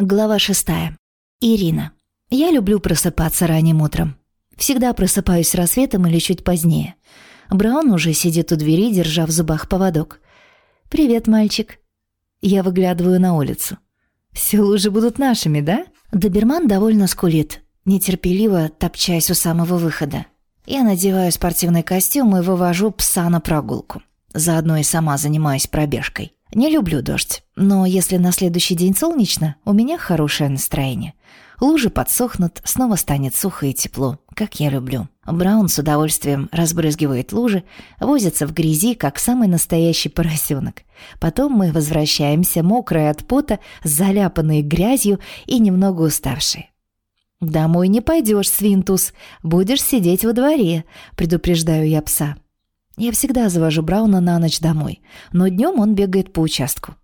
Глава шестая. Ирина. Я люблю просыпаться ранним утром. Всегда просыпаюсь рассветом или чуть позднее. Браун уже сидит у двери, держа в зубах поводок. «Привет, мальчик». Я выглядываю на улицу. «Все лужи будут нашими, да?» Доберман довольно скулит, нетерпеливо топчась у самого выхода. Я надеваю спортивный костюм и вывожу пса на прогулку. Заодно и сама занимаюсь пробежкой. Не люблю дождь, но если на следующий день солнечно, у меня хорошее настроение. Лужи подсохнут, снова станет сухо и тепло, как я люблю. Браун с удовольствием разбрызгивает лужи, возится в грязи, как самый настоящий поросенок. Потом мы возвращаемся, мокрые от пота, заляпанные грязью и немного уставшие. «Домой не пойдешь, Свинтус, будешь сидеть во дворе», — предупреждаю я пса. Я всегда завожу Брауна на ночь домой, но днем он бегает по участку.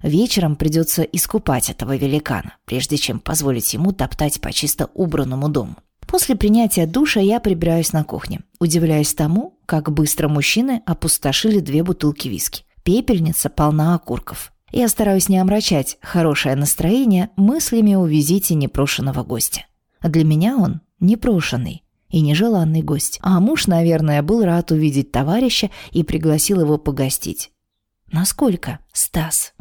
Вечером придется искупать этого великана, прежде чем позволить ему топтать по чисто убранному дому. После принятия душа я прибираюсь на кухне, удивляясь тому, как быстро мужчины опустошили две бутылки виски. Пепельница полна окурков. Я стараюсь не омрачать хорошее настроение мыслями о визите непрошенного гостя. Для меня он непрошенный, и нежеланный гость. А муж, наверное, был рад увидеть товарища и пригласил его погостить. Насколько, Стас?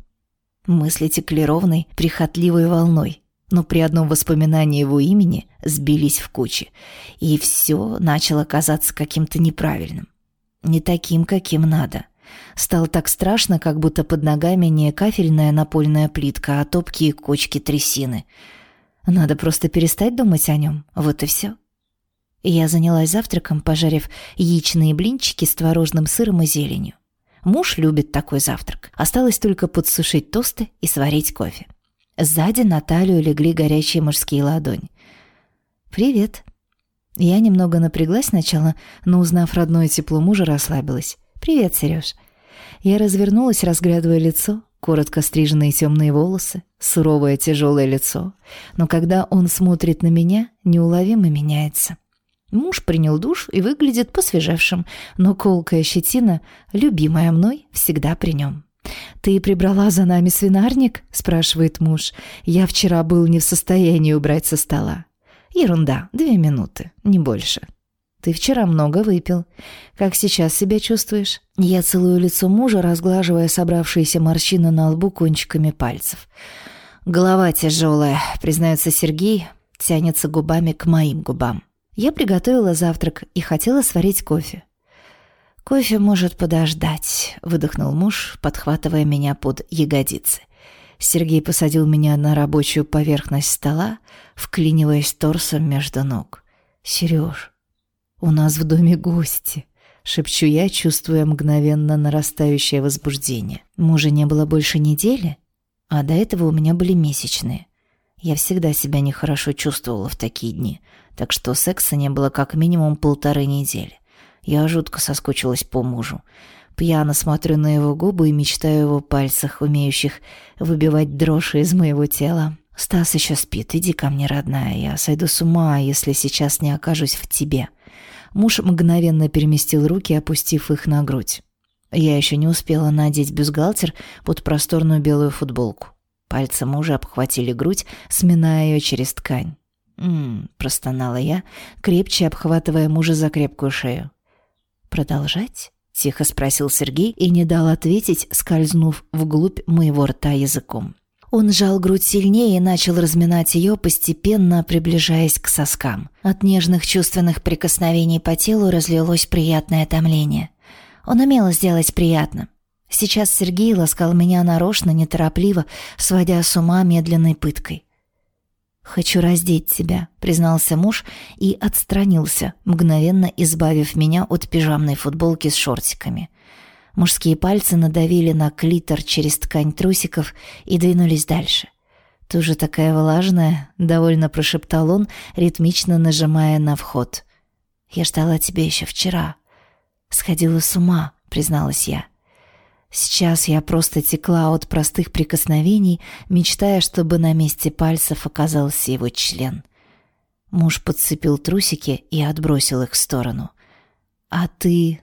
Мысли текли ровной, прихотливой волной, но при одном воспоминании его имени сбились в кучи, и все начало казаться каким-то неправильным. Не таким, каким надо. Стало так страшно, как будто под ногами не кафельная напольная плитка, а топкие кочки трясины. Надо просто перестать думать о нем, вот и все. Я занялась завтраком, пожарив яичные блинчики с творожным сыром и зеленью. Муж любит такой завтрак. Осталось только подсушить тосты и сварить кофе. Сзади на талию легли горячие мужские ладони. «Привет». Я немного напряглась сначала, но, узнав родное тепло мужа, расслабилась. «Привет, Сереж». Я развернулась, разглядывая лицо, коротко стриженные темные волосы, суровое тяжелое лицо. Но когда он смотрит на меня, неуловимо меняется. Муж принял душ и выглядит посвежевшим, но колкая щетина, любимая мной, всегда при нем. «Ты прибрала за нами свинарник?» – спрашивает муж. «Я вчера был не в состоянии убрать со стола». «Ерунда, две минуты, не больше». «Ты вчера много выпил. Как сейчас себя чувствуешь?» Я целую лицо мужа, разглаживая собравшиеся морщины на лбу кончиками пальцев. «Голова тяжелая», — признается Сергей, тянется губами к моим губам. Я приготовила завтрак и хотела сварить кофе. «Кофе может подождать», — выдохнул муж, подхватывая меня под ягодицы. Сергей посадил меня на рабочую поверхность стола, вклиниваясь торсом между ног. «Сереж, у нас в доме гости», — шепчу я, чувствуя мгновенно нарастающее возбуждение. Мужа не было больше недели, а до этого у меня были месячные. Я всегда себя нехорошо чувствовала в такие дни, так что секса не было как минимум полторы недели. Я жутко соскучилась по мужу. Пьяно смотрю на его губы и мечтаю о его пальцах, умеющих выбивать дрожь из моего тела. «Стас еще спит, иди ко мне, родная, я сойду с ума, если сейчас не окажусь в тебе». Муж мгновенно переместил руки, опустив их на грудь. Я еще не успела надеть бюстгальтер под просторную белую футболку. Пальцы мужа обхватили грудь, сминая ее через ткань. «М-м», простонала я, крепче обхватывая мужа за крепкую шею. «Продолжать?» — тихо спросил Сергей и не дал ответить, скользнув вглубь моего рта языком. Он сжал грудь сильнее и начал разминать ее, постепенно приближаясь к соскам. От нежных чувственных прикосновений по телу разлилось приятное томление. Он умел сделать приятно. Сейчас Сергей ласкал меня нарочно, неторопливо, сводя с ума медленной пыткой. «Хочу раздеть тебя», — признался муж и отстранился, мгновенно избавив меня от пижамной футболки с шортиками. Мужские пальцы надавили на клитор через ткань трусиков и двинулись дальше. «Ты же такая влажная», — довольно прошептал он, ритмично нажимая на вход. «Я ждала тебя еще вчера». «Сходила с ума», — призналась я. Сейчас я просто текла от простых прикосновений, мечтая, чтобы на месте пальцев оказался его член. Муж подцепил трусики и отбросил их в сторону. «А ты